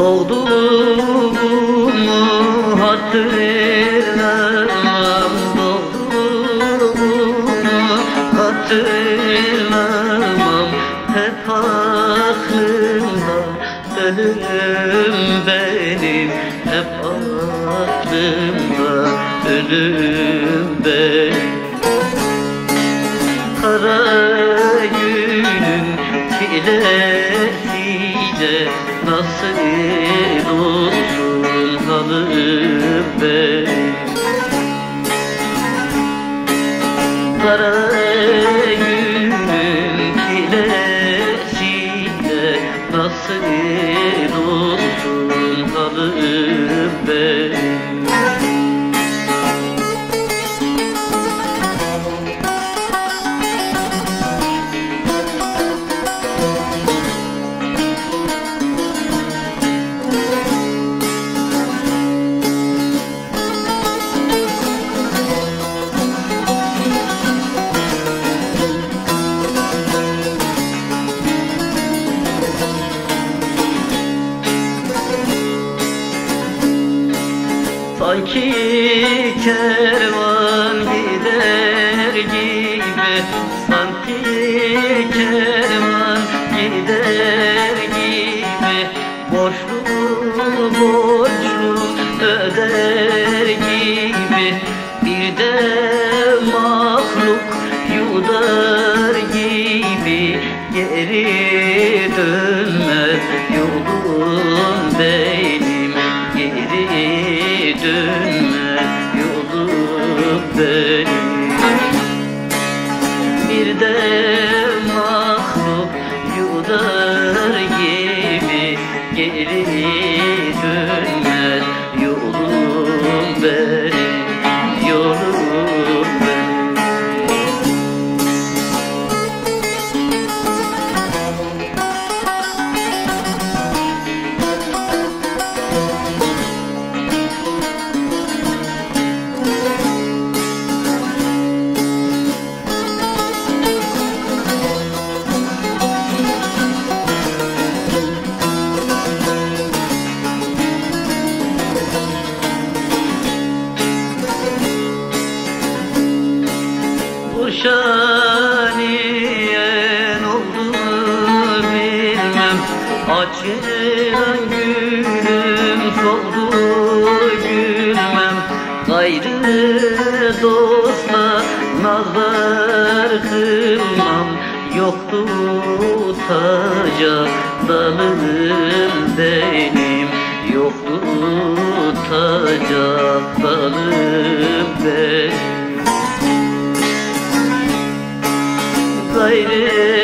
Doğduğumu hatırla Doğduğumu hatırlamam Hep aklımda ölüm benim. Hep aklımda ölüm benim. Kara günün çilesi halım benim Kara günün çilesiyle Nasıl olsun halım Sanki kervan gider gibi Sanki kervan gider gibi. Borçlu borçlu öder gibi Bir de mahluk yudar gibi. Geri dönmez yolum benim. Bir de mahluk yudar gibi Geri Kuşaniyen oldu bilmem. Açılan gülüm soldu gülmem. Gayrı dosta nazar kılmam Yoktu tutacak dalım benim. Yoktu tutacak dalım benim gayrı